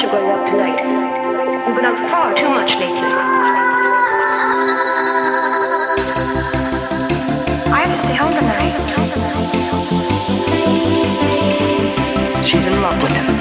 to go out tonight. You've been out far too much lately. I have to stay home tonight. She's in love with him.